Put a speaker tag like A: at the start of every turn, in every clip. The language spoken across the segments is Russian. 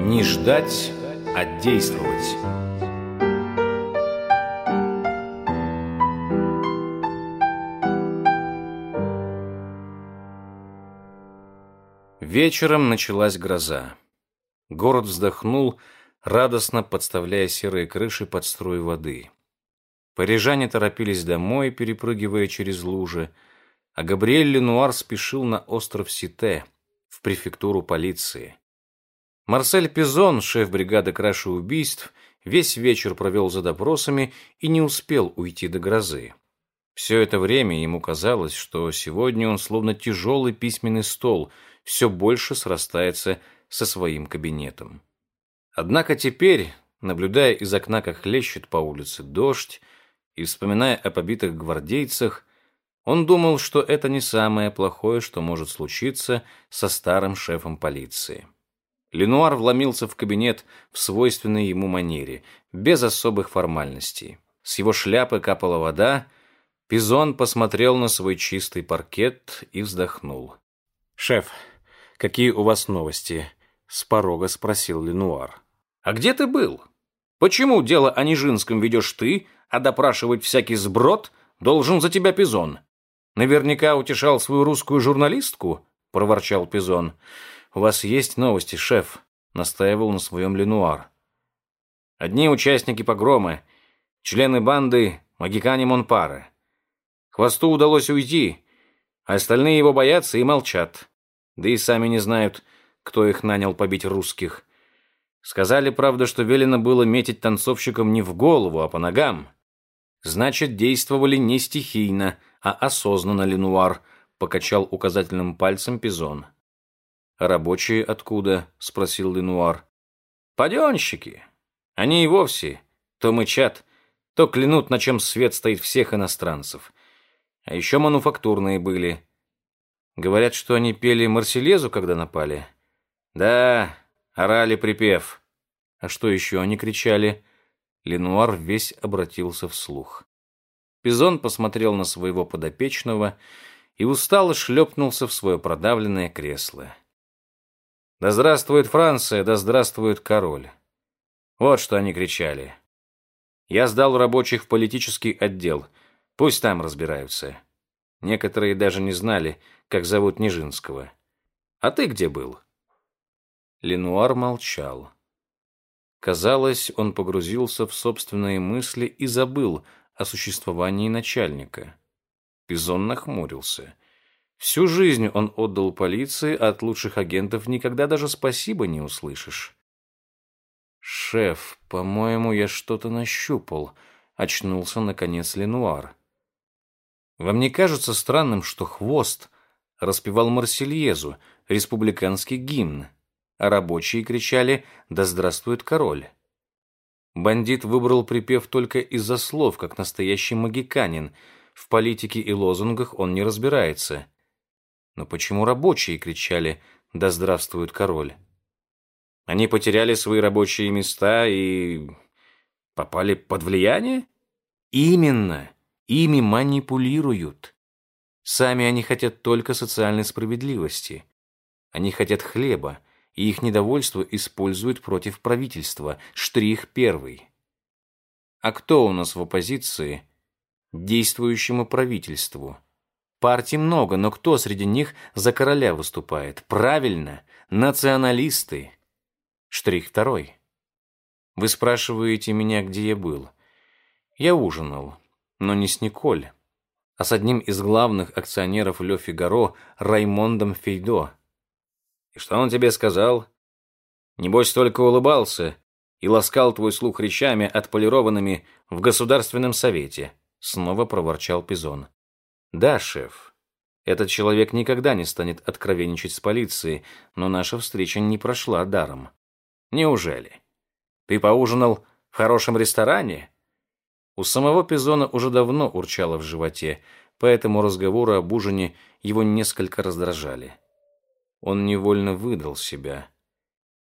A: Не ждать, а действовать. Вечером началась гроза. Город вздохнул, радостно подставляя серые крыши под струю воды. Парижане торопились домой, перепрыгивая через лужи, а Габриэль Ленуар спешил на остров Сите, в префектуру полиции. Марсель Пизон, шеф бригады краши убийств, весь вечер провел за допросами и не успел уйти до грозы. Все это время ему казалось, что сегодня он словно тяжелый письменный стол – все больше срастается со своим кабинетом. Однако теперь, наблюдая из окна, как хлещет по улице дождь, и вспоминая о побитых гвардейцах, он думал, что это не самое плохое, что может случиться со старым шефом полиции. Ленуар вломился в кабинет в свойственной ему манере, без особых формальностей. С его шляпы капала вода, Пизон посмотрел на свой чистый паркет и вздохнул. «Шеф, какие у вас новости?» — с порога спросил Ленуар. «А где ты был? Почему дело о Нижинском ведешь ты, а допрашивать всякий сброд должен за тебя Пизон? Наверняка утешал свою русскую журналистку?» — проворчал Пизон. «У вас есть новости, шеф?» — настаивал на своем Ленуар. «Одни участники погрома, члены банды Магикани Монпары. Хвосту удалось уйти, а остальные его боятся и молчат да и сами не знают, кто их нанял побить русских. Сказали, правда, что велено было метить танцовщикам не в голову, а по ногам. Значит, действовали не стихийно, а осознанно Ленуар, покачал указательным пальцем Пизон. «А рабочие откуда?» — спросил Ленуар. «Паденщики. Они и вовсе то мычат, то клянут, на чем свет стоит всех иностранцев. А еще мануфактурные были. Говорят, что они пели Марселезу, когда напали. Да, орали припев. А что еще они кричали? Ленуар весь обратился вслух. Пизон посмотрел на своего подопечного и устало шлепнулся в свое продавленное кресло. «Да здравствует Франция, да здравствует король!» Вот что они кричали. Я сдал рабочих в политический отдел. Пусть там разбираются. Некоторые даже не знали, как зовут Нижинского. А ты где был?» Ленуар молчал. Казалось, он погрузился в собственные мысли и забыл о существовании начальника. Пизон нахмурился. Всю жизнь он отдал полиции, а от лучших агентов никогда даже спасибо не услышишь. «Шеф, по-моему, я что-то нащупал», — очнулся, наконец, Ленуар. «Вам не кажется странным, что хвост распевал Марсельезу, республиканский гимн, а рабочие кричали «Да здравствует король!». Бандит выбрал припев только из-за слов, как настоящий магиканин. В политике и лозунгах он не разбирается. Но почему рабочие кричали «Да здравствует король!»? Они потеряли свои рабочие места и попали под влияние? Именно. Ими манипулируют. Сами они хотят только социальной справедливости. Они хотят хлеба, и их недовольство используют против правительства. Штрих первый. А кто у нас в оппозиции? Действующему правительству. Партий много, но кто среди них за короля выступает? Правильно, националисты. Штрих второй. Вы спрашиваете меня, где я был. Я ужинал, но не с Николь а с одним из главных акционеров Ле Фигаро Раймондом Фейдо. И что он тебе сказал? Небось, только улыбался и ласкал твой слух речами, отполированными в Государственном Совете, снова проворчал Пизон. Да, шеф. Этот человек никогда не станет откровенничать с полицией, но наша встреча не прошла даром. Неужели? Ты поужинал в хорошем ресторане? У самого Пизона уже давно урчало в животе, поэтому разговоры об ужине его несколько раздражали. Он невольно выдал себя.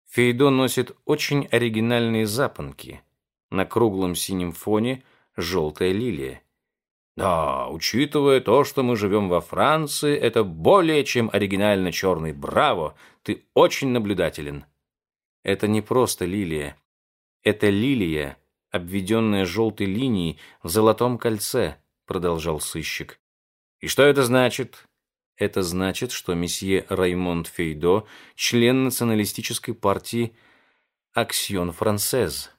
A: Фейдо носит очень оригинальные запонки. На круглом синем фоне желтая лилия. Да, учитывая то, что мы живем во Франции, это более чем оригинально черный. Браво! Ты очень наблюдателен. Это не просто лилия. Это лилия, обведенная желтой линией в золотом кольце, продолжал сыщик. И что это значит? Это значит, что месье Раймонд Фейдо член националистической партии «Аксион Франсез»,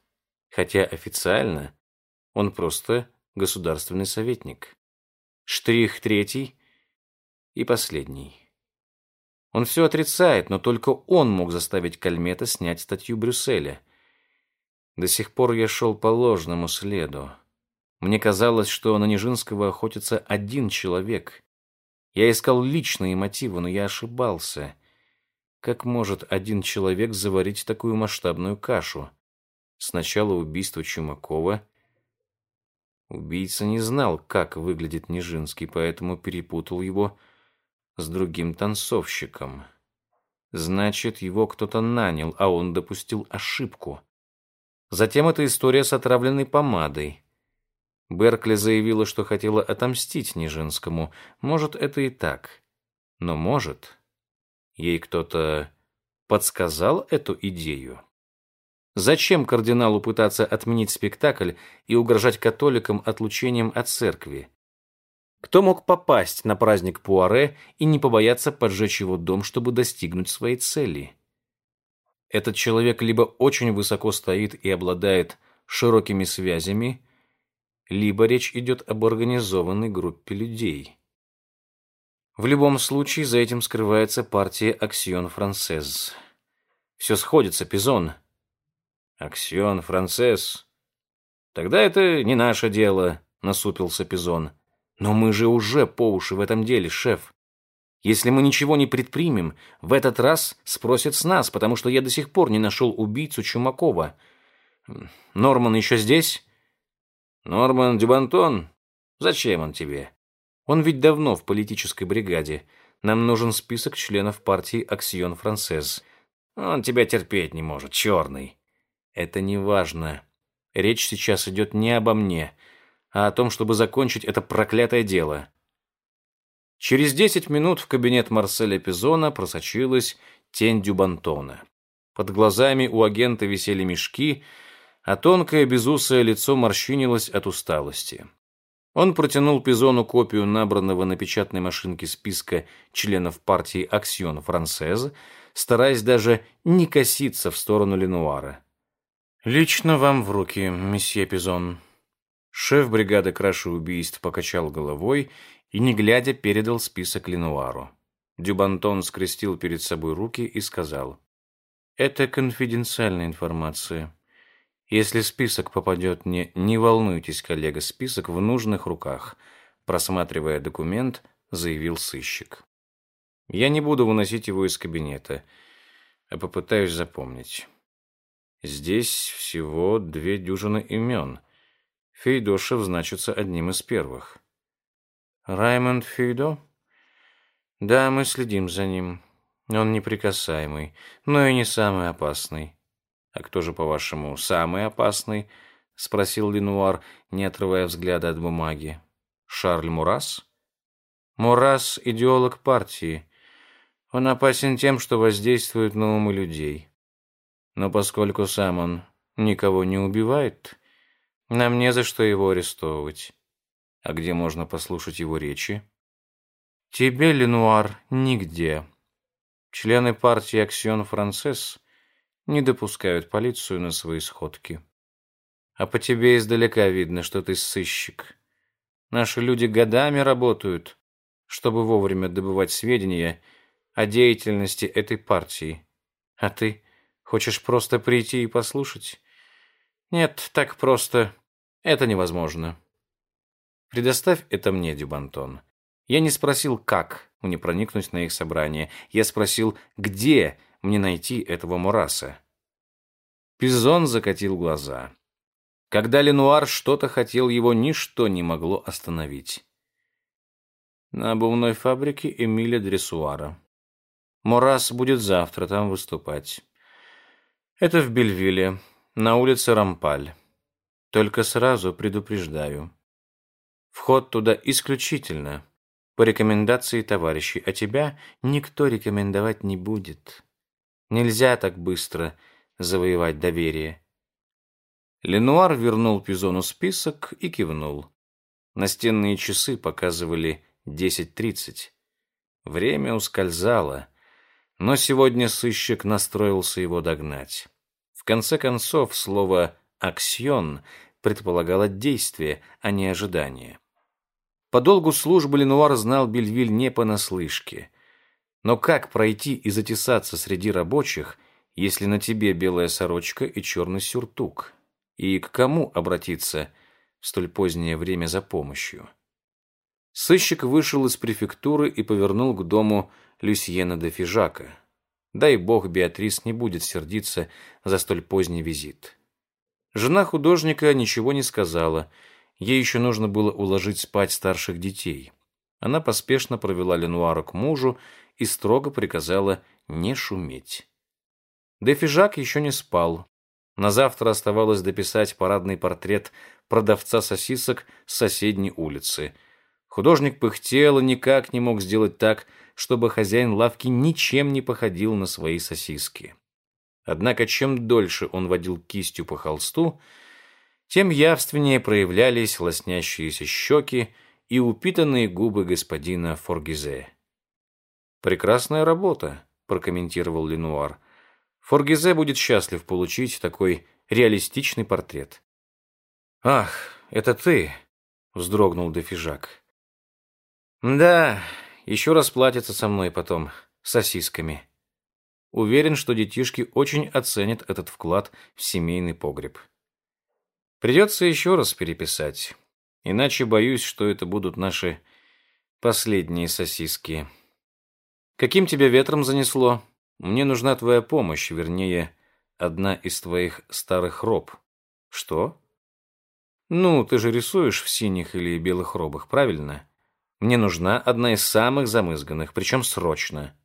A: хотя официально он просто государственный советник. Штрих третий и последний. Он все отрицает, но только он мог заставить Кальмета снять статью Брюсселя. До сих пор я шел по ложному следу. Мне казалось, что на Нижинского охотится один человек. Я искал личные мотивы, но я ошибался. Как может один человек заварить такую масштабную кашу? Сначала убийство Чумакова. Убийца не знал, как выглядит Нижинский, поэтому перепутал его с другим танцовщиком. Значит, его кто-то нанял, а он допустил ошибку. Затем эта история с отравленной помадой. Беркли заявила, что хотела отомстить Нижинскому. Может, это и так. Но может, ей кто-то подсказал эту идею. Зачем кардиналу пытаться отменить спектакль и угрожать католикам отлучением от церкви? Кто мог попасть на праздник Пуаре и не побояться поджечь его дом, чтобы достигнуть своей цели? Этот человек либо очень высоко стоит и обладает широкими связями, либо речь идет об организованной группе людей. В любом случае за этим скрывается партия «Аксион Францез». Все сходится, Пизон. «Аксион Францез? Тогда это не наше дело», — насупился Пизон. Но мы же уже по уши в этом деле, шеф. Если мы ничего не предпримем, в этот раз спросят с нас, потому что я до сих пор не нашел убийцу Чумакова. Норман еще здесь? Норман Дюбантон? Зачем он тебе? Он ведь давно в политической бригаде. Нам нужен список членов партии «Аксион Францез». Он тебя терпеть не может, черный. Это не важно. Речь сейчас идет не обо мне а о том, чтобы закончить это проклятое дело. Через десять минут в кабинет Марселя Пизона просочилась тень Дюбантона. Под глазами у агента висели мешки, а тонкое безусое лицо морщинилось от усталости. Он протянул Пизону копию набранного на печатной машинке списка членов партии «Аксион Франсез», стараясь даже не коситься в сторону Ленуара. «Лично вам в руки, месье Пизон», Шеф бригады краши убийств покачал головой и, не глядя, передал список Ленуару. Дюбантон скрестил перед собой руки и сказал, «Это конфиденциальная информация. Если список попадет мне, не волнуйтесь, коллега, список в нужных руках», просматривая документ, заявил сыщик. «Я не буду выносить его из кабинета, а попытаюсь запомнить. Здесь всего две дюжины имен». Фейдошев значится одним из первых. Раймонд Фейдо? Да, мы следим за ним. Он неприкасаемый, но и не самый опасный. А кто же, по-вашему, самый опасный? Спросил Ленуар, не отрывая взгляда от бумаги. Шарль Мурас? Мурас – идеолог партии. Он опасен тем, что воздействует на умы людей. Но поскольку сам он никого не убивает, нам не за что его арестовывать. А где можно послушать его речи? Тебе, Ленуар, нигде. Члены партии «Аксион Францесс» не допускают полицию на свои сходки. А по тебе издалека видно, что ты сыщик. Наши люди годами работают, чтобы вовремя добывать сведения о деятельности этой партии. А ты хочешь просто прийти и послушать? Нет, так просто это невозможно. Предоставь это мне, Дюбантон. Я не спросил, как мне проникнуть на их собрание. Я спросил, где мне найти этого Мураса. Пизон закатил глаза. Когда Ленуар что-то хотел, его ничто не могло остановить. На обувной фабрике Эмиля Дрессуара. Мурас будет завтра там выступать. Это в Бельвилле на улице Рампаль. Только сразу предупреждаю. Вход туда исключительно по рекомендации товарищей, а тебя никто рекомендовать не будет. Нельзя так быстро завоевать доверие. Ленуар вернул Пизону список и кивнул. Настенные часы показывали 10.30. Время ускользало, но сегодня сыщик настроился его догнать. В конце концов, слово «аксьон» предполагало действие, а не ожидание. По долгу службы Ленуар знал Бельвиль не понаслышке. Но как пройти и затесаться среди рабочих, если на тебе белая сорочка и черный сюртук? И к кому обратиться в столь позднее время за помощью? Сыщик вышел из префектуры и повернул к дому Люсьена де Фижака. Дай бог, Беатрис не будет сердиться за столь поздний визит. Жена художника ничего не сказала. Ей еще нужно было уложить спать старших детей. Она поспешно провела Ленуара к мужу и строго приказала не шуметь. Дефижак еще не спал. На завтра оставалось дописать парадный портрет продавца сосисок с соседней улицы. Художник пыхтел и никак не мог сделать так, чтобы хозяин лавки ничем не походил на свои сосиски. Однако чем дольше он водил кистью по холсту, тем явственнее проявлялись лоснящиеся щеки и упитанные губы господина Форгизе. «Прекрасная работа», — прокомментировал Ленуар. Форгизе будет счастлив получить такой реалистичный портрет. «Ах, это ты!» — вздрогнул Дефижак. «Да, еще раз платится со мной потом сосисками. Уверен, что детишки очень оценят этот вклад в семейный погреб. Придется еще раз переписать, иначе боюсь, что это будут наши последние сосиски. Каким тебя ветром занесло?» Мне нужна твоя помощь, вернее, одна из твоих старых роб. Что? Ну, ты же рисуешь в синих или белых робах, правильно? Мне нужна одна из самых замызганных, причем срочно.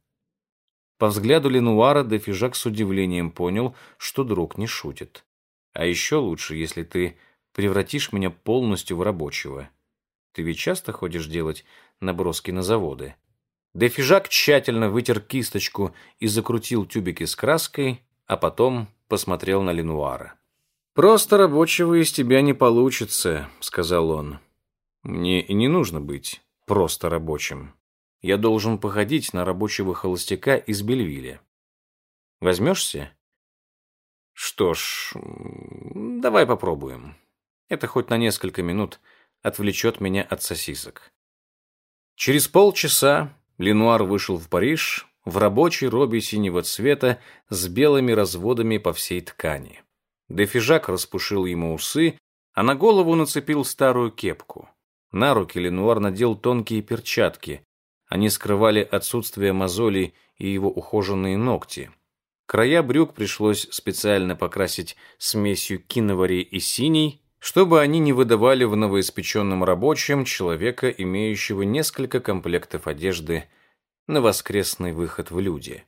A: По взгляду Ленуара Дефижак с удивлением понял, что друг не шутит. А еще лучше, если ты превратишь меня полностью в рабочего. Ты ведь часто ходишь делать наброски на заводы? Дефижак тщательно вытер кисточку и закрутил тюбики с краской, а потом посмотрел на Ленуара. «Просто рабочего из тебя не получится», — сказал он. «Мне и не нужно быть просто рабочим. Я должен походить на рабочего холостяка из Бельвиля. Возьмешься?» «Что ж, давай попробуем. Это хоть на несколько минут отвлечет меня от сосисок». Через полчаса Ленуар вышел в Париж в рабочей робе синего цвета с белыми разводами по всей ткани. Дефижак распушил ему усы, а на голову нацепил старую кепку. На руки Ленуар надел тонкие перчатки. Они скрывали отсутствие мозолей и его ухоженные ногти. Края брюк пришлось специально покрасить смесью киновари и синий, чтобы они не выдавали в новоиспеченном рабочем человека, имеющего несколько комплектов одежды на воскресный выход в люди.